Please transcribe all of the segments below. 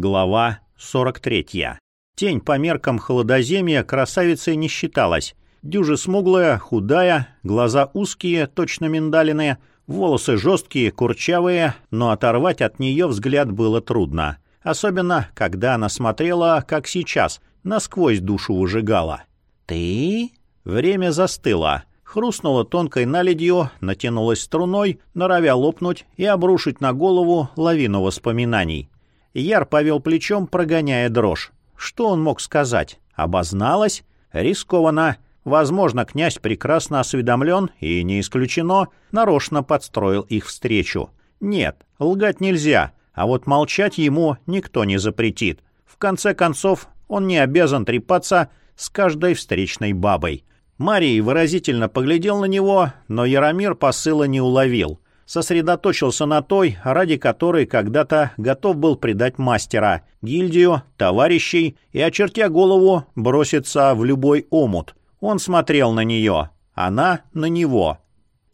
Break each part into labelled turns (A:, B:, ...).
A: Глава 43. Тень по меркам холодоземья красавицей не считалась. Дюжи смуглая, худая, глаза узкие, точно миндалины, волосы жесткие, курчавые, но оторвать от нее взгляд было трудно. Особенно, когда она смотрела, как сейчас, насквозь душу выжигала. «Ты?» Время застыло. Хрустнуло тонкой наледью, натянулось струной, норовя лопнуть и обрушить на голову лавину воспоминаний. Яр повел плечом, прогоняя дрожь. Что он мог сказать? Обозналась? Рискованно. Возможно, князь прекрасно осведомлен и, не исключено, нарочно подстроил их встречу. Нет, лгать нельзя, а вот молчать ему никто не запретит. В конце концов, он не обязан трепаться с каждой встречной бабой. Марий выразительно поглядел на него, но Яромир посыла не уловил сосредоточился на той, ради которой когда-то готов был предать мастера, гильдию, товарищей и, очертя голову, броситься в любой омут. Он смотрел на нее, она на него.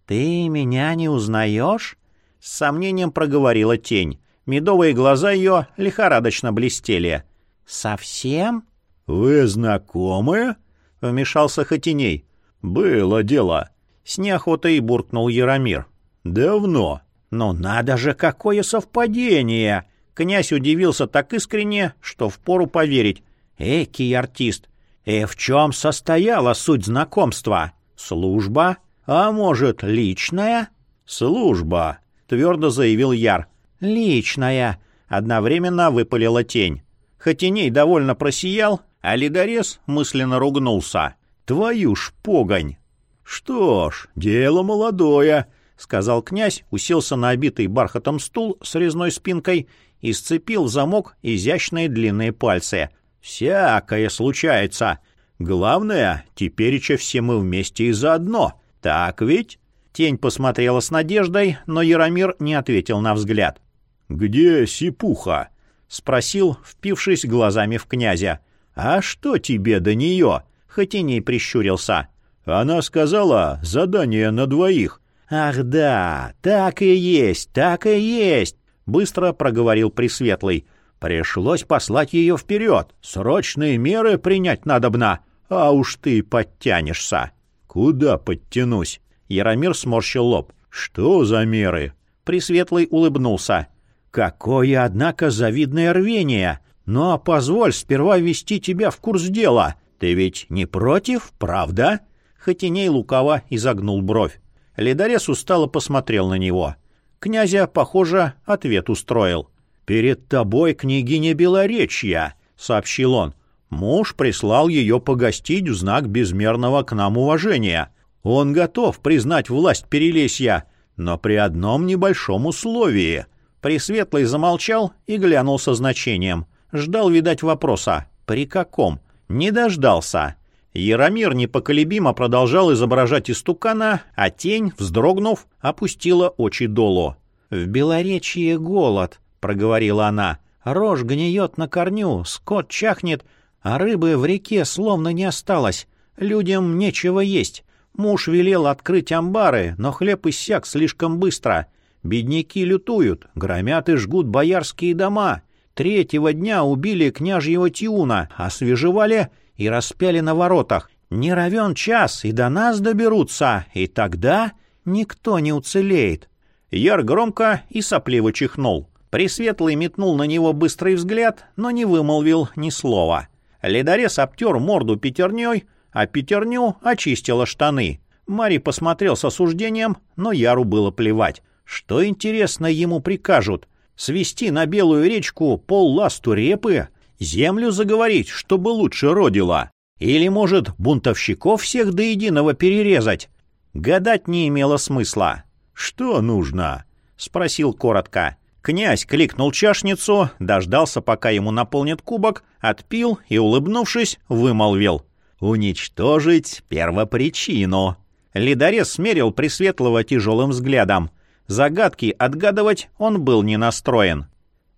A: «Ты меня не узнаешь?» — с сомнением проговорила тень. Медовые глаза ее лихорадочно блестели. «Совсем?»
B: «Вы знакомы?»
A: — вмешался Хотиней.
B: «Было дело».
A: С неохотой буркнул Яромир.
B: «Давно».
A: «Ну надо же, какое совпадение!» Князь удивился так искренне, что впору поверить. «Экий артист! И в чем состояла суть знакомства? Служба? А может, личная?»
B: «Служба», —
A: твердо заявил Яр. «Личная», — одновременно выпалила тень. Хотиней довольно просиял, а ледорез мысленно ругнулся. «Твою ж погонь!»
B: «Что ж, дело молодое», —
A: сказал князь, уселся на обитый бархатом стул с резной спинкой и сцепил в замок изящные длинные пальцы. «Всякое случается. Главное, тепереча все мы вместе и заодно. Так ведь?» Тень посмотрела с надеждой, но Яромир не ответил на взгляд.
B: «Где Сипуха?»
A: — спросил, впившись глазами в князя. «А что тебе до нее?» — Хотиней прищурился.
B: «Она сказала, задание на двоих.
A: «Ах да, так и есть, так и есть!» — быстро проговорил Пресветлый. «Пришлось послать ее вперед. Срочные меры принять надобно. А уж ты подтянешься».
B: «Куда подтянусь?»
A: Яромир сморщил лоб.
B: «Что за меры?»
A: Пресветлый улыбнулся. «Какое, однако, завидное рвение! Ну а позволь сперва ввести тебя в курс дела. Ты ведь не против, правда?» Хотиней лукаво изогнул бровь. Ледорез устало посмотрел на него. Князя, похоже, ответ устроил. «Перед тобой княгиня Белоречья», — сообщил он. «Муж прислал ее погостить в знак безмерного к нам уважения. Он готов признать власть Перелесья, но при одном небольшом условии». Пресветлый замолчал и глянул со значением. Ждал, видать, вопроса. «При каком?» Не дождался. Яромир непоколебимо продолжал изображать истукана, а тень, вздрогнув, опустила очи долу. «В Белоречье голод», — проговорила она. «Рожь гниет на корню, скот чахнет, а рыбы в реке словно не осталось. Людям нечего есть. Муж велел открыть амбары, но хлеб иссяк слишком быстро. Бедняки лютуют, громят и жгут боярские дома. Третьего дня убили княжьего Тиуна, освежевали и распяли на воротах. Не равен час, и до нас доберутся, и тогда никто не уцелеет». Яр громко и сопливо чихнул. Пресветлый метнул на него быстрый взгляд, но не вымолвил ни слова. Ледорез обтер морду пятерней, а пятерню очистила штаны. Мари посмотрел с осуждением, но Яру было плевать. Что, интересно, ему прикажут? Свести на Белую речку пол ласту репы? Землю заговорить, чтобы лучше родила? Или, может, бунтовщиков всех до единого перерезать? Гадать не имело смысла. «Что нужно?» — спросил коротко. Князь кликнул чашницу, дождался, пока ему наполнит кубок, отпил и, улыбнувшись, вымолвил. «Уничтожить первопричину». Ледорез смерил Пресветлого тяжелым взглядом. Загадки отгадывать он был не настроен.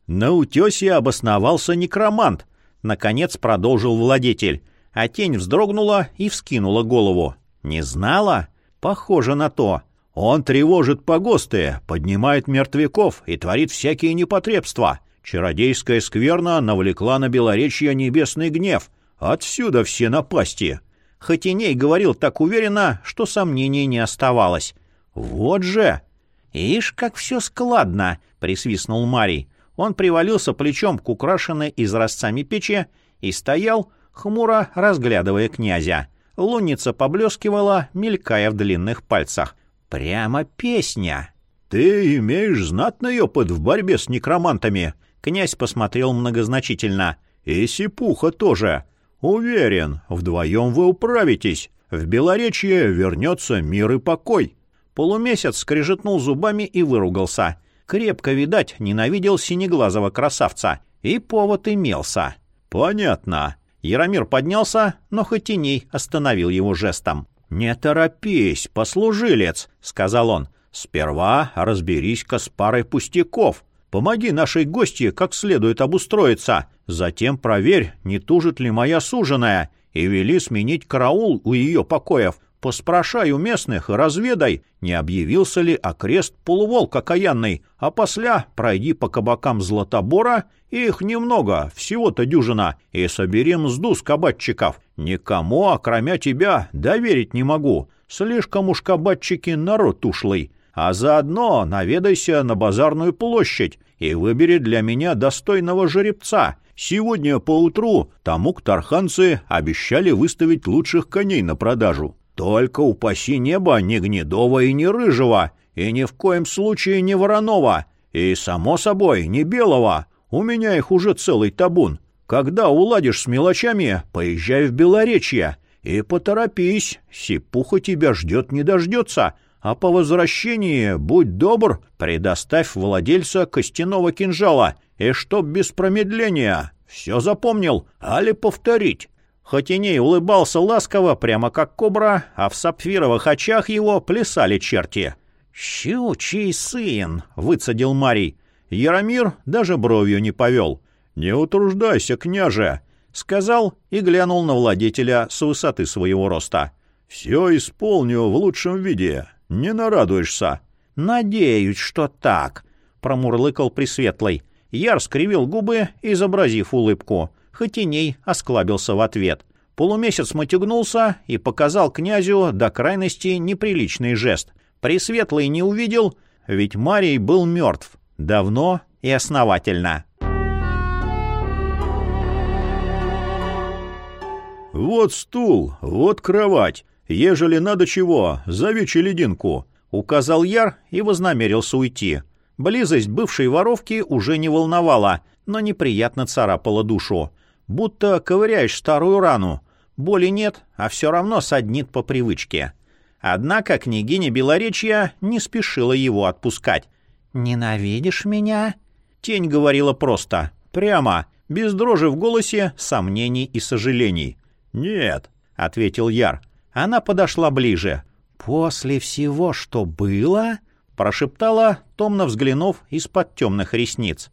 A: На утесе обосновался некромант, наконец продолжил владетель, а тень вздрогнула и вскинула голову. Не знала? Похоже на то. Он тревожит погосты, поднимает мертвяков и творит всякие непотребства. Чародейская скверна навлекла на Белоречье небесный гнев. Отсюда все напасти. Хотиней говорил так уверенно, что сомнений не оставалось. «Вот же!» «Ишь, как все складно!» — присвистнул Марий. Он привалился плечом к украшенной изразцами печи и стоял, хмуро разглядывая князя. Лунница поблескивала, мелькая в длинных пальцах. «Прямо песня!»
B: «Ты имеешь знатный опыт в борьбе с некромантами!»
A: Князь посмотрел многозначительно.
B: «И Сипуха тоже. Уверен, вдвоем вы управитесь. В Белоречье вернется мир и покой».
A: Полумесяц скрежетнул зубами и выругался. Крепко, видать, ненавидел синеглазого красавца. И повод имелся.
B: «Понятно».
A: Яромир поднялся, но Хотиней остановил его жестом. «Не торопись, послужилец», — сказал он. «Сперва разберись-ка с парой пустяков. Помоги нашей гостье как следует обустроиться. Затем проверь, не тужит ли моя суженая, и вели сменить караул у ее покоев. Поспрашай у местных и разведай, не объявился ли окрест полуволк окаянный, а после пройди по кабакам Златобора, их немного, всего-то дюжина, и собери мзду с кабатчиков. Никому, окромя тебя, доверить не могу. Слишком уж кабатчики народ ушлый. А заодно наведайся на базарную площадь и выбери для меня достойного жеребца. Сегодня поутру тому тарханцы обещали выставить лучших коней на продажу. Только упаси небо ни гнедого и ни рыжего, и ни в коем случае не вороного, и, само собой, не белого. У меня их уже целый табун. Когда уладишь с мелочами, поезжай в Белоречье. И поторопись, сипуха тебя ждет не дождется, а по возвращении, будь добр, предоставь владельца костяного кинжала, и чтоб без промедления. Все запомнил, али повторить?» Хотиней улыбался ласково, прямо как кобра, а в сапфировых очах его плясали черти. «Щучий сын!» — выцедил Марий. Яромир даже бровью не повел.
B: «Не утруждайся, княже!»
A: — сказал и глянул на владетеля с высоты своего роста.
B: «Все исполню в лучшем виде. Не нарадуешься».
A: «Надеюсь, что так», — промурлыкал Пресветлый. Яр скривил губы, изобразив улыбку. Хотиней осклабился в ответ. Полумесяц матюгнулся и показал князю до крайности неприличный жест. Пресветлый не увидел, ведь Марий был мертв. Давно и основательно.
B: «Вот стул, вот кровать. Ежели надо чего, зови челединку», —
A: указал Яр и вознамерился уйти. Близость бывшей воровки уже не волновала, но неприятно царапала душу будто ковыряешь старую рану. Боли нет, а все равно саднит по привычке. Однако княгиня Белоречья не спешила его отпускать. «Ненавидишь меня?» Тень говорила просто, прямо, без дрожи в голосе, сомнений и сожалений.
B: «Нет», —
A: ответил Яр. Она подошла ближе. «После всего, что было?» — прошептала, томно взглянув из-под темных ресниц.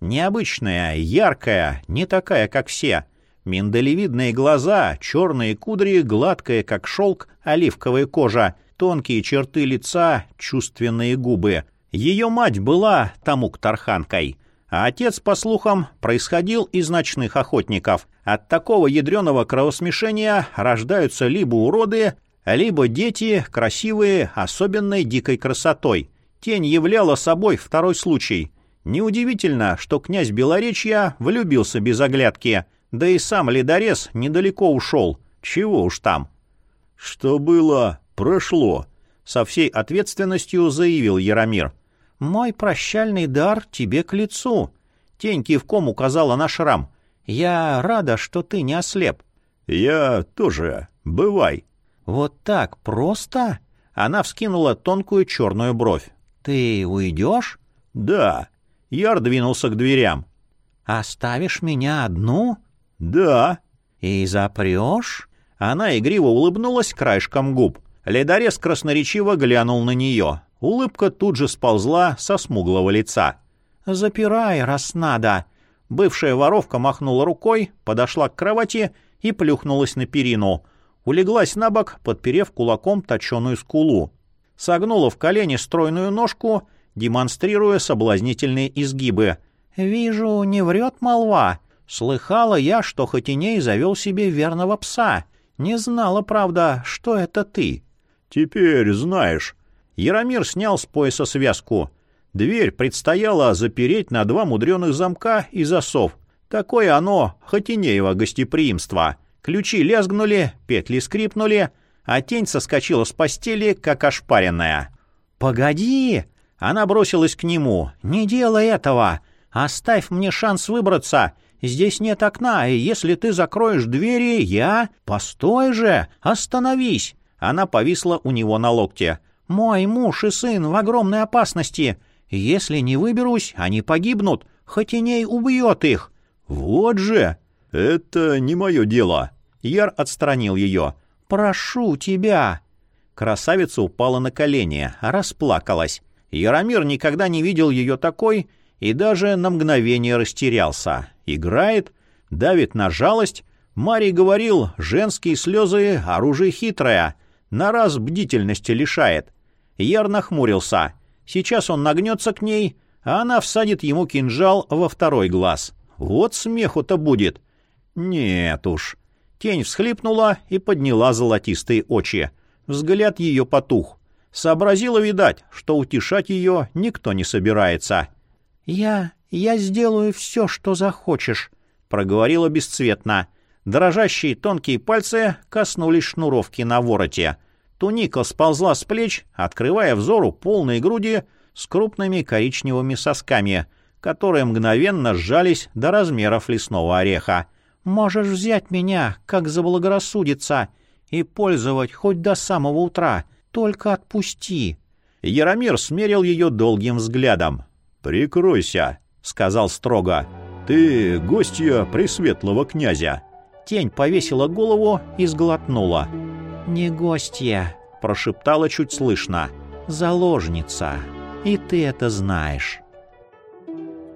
A: Необычная, яркая, не такая, как все. Миндалевидные глаза, черные кудри, гладкая, как шелк, оливковая кожа, тонкие черты лица, чувственные губы. Ее мать была тамук-тарханкой, а отец, по слухам, происходил из ночных охотников. От такого ядреного кровосмешения рождаются либо уроды, либо дети, красивые, особенной дикой красотой. Тень являла собой второй случай — Неудивительно, что князь Белоречья влюбился без оглядки, да и сам ледорез недалеко ушел. Чего уж там.
B: «Что было, прошло», —
A: со всей ответственностью заявил Яромир. «Мой прощальный дар тебе к лицу», — тень кивком указала на шрам. «Я рада, что ты не ослеп».
B: «Я тоже. Бывай».
A: «Вот так просто?» Она вскинула тонкую черную бровь. «Ты уйдешь?»
B: «Да».
A: Яр двинулся к дверям. «Оставишь меня одну?»
B: «Да».
A: «И запрешь?» Она игриво улыбнулась краешком губ. Ледорез красноречиво глянул на нее. Улыбка тут же сползла со смуглого лица. «Запирай, раз надо!» Бывшая воровка махнула рукой, подошла к кровати и плюхнулась на перину. Улеглась на бок, подперев кулаком точеную скулу. Согнула в колени стройную ножку демонстрируя соблазнительные изгибы. «Вижу, не врет молва. Слыхала я, что Хотиней завел себе верного пса. Не знала, правда, что это ты».
B: «Теперь знаешь».
A: Яромир снял с пояса связку. Дверь предстояло запереть на два мудреных замка и засов. Такое оно, Хотинеево гостеприимство. Ключи лязгнули, петли скрипнули, а тень соскочила с постели, как ошпаренная. «Погоди!» Она бросилась к нему. «Не делай этого! Оставь мне шанс выбраться! Здесь нет окна, и если ты закроешь двери, я... Постой же! Остановись!» Она повисла у него на локте. «Мой муж и сын в огромной опасности. Если не выберусь, они погибнут. Хотиней убьет их».
B: «Вот же! Это не мое дело!»
A: Яр отстранил ее. «Прошу тебя!» Красавица упала на колени, расплакалась. Яромир никогда не видел ее такой и даже на мгновение растерялся. Играет, давит на жалость. Марий говорил, женские слезы — оружие хитрое, на раз бдительности лишает. Яр нахмурился. Сейчас он нагнется к ней, а она всадит ему кинжал во второй глаз. Вот смеху-то будет. Нет уж. Тень всхлипнула и подняла золотистые очи. Взгляд ее потух. Сообразила, видать, что утешать ее никто не собирается. «Я... я сделаю все, что захочешь», — проговорила бесцветно. Дрожащие тонкие пальцы коснулись шнуровки на вороте. Туника сползла с плеч, открывая взору полные груди с крупными коричневыми сосками, которые мгновенно сжались до размеров лесного ореха. «Можешь взять меня, как заблагорассудится, и пользовать хоть до самого утра. Только отпусти». Яромир смерил ее долгим взглядом.
B: «Прикройся», — сказал строго. «Ты гостья пресветлого князя».
A: Тень повесила голову и сглотнула. «Не гостья», — прошептала чуть слышно. «Заложница. И ты это знаешь».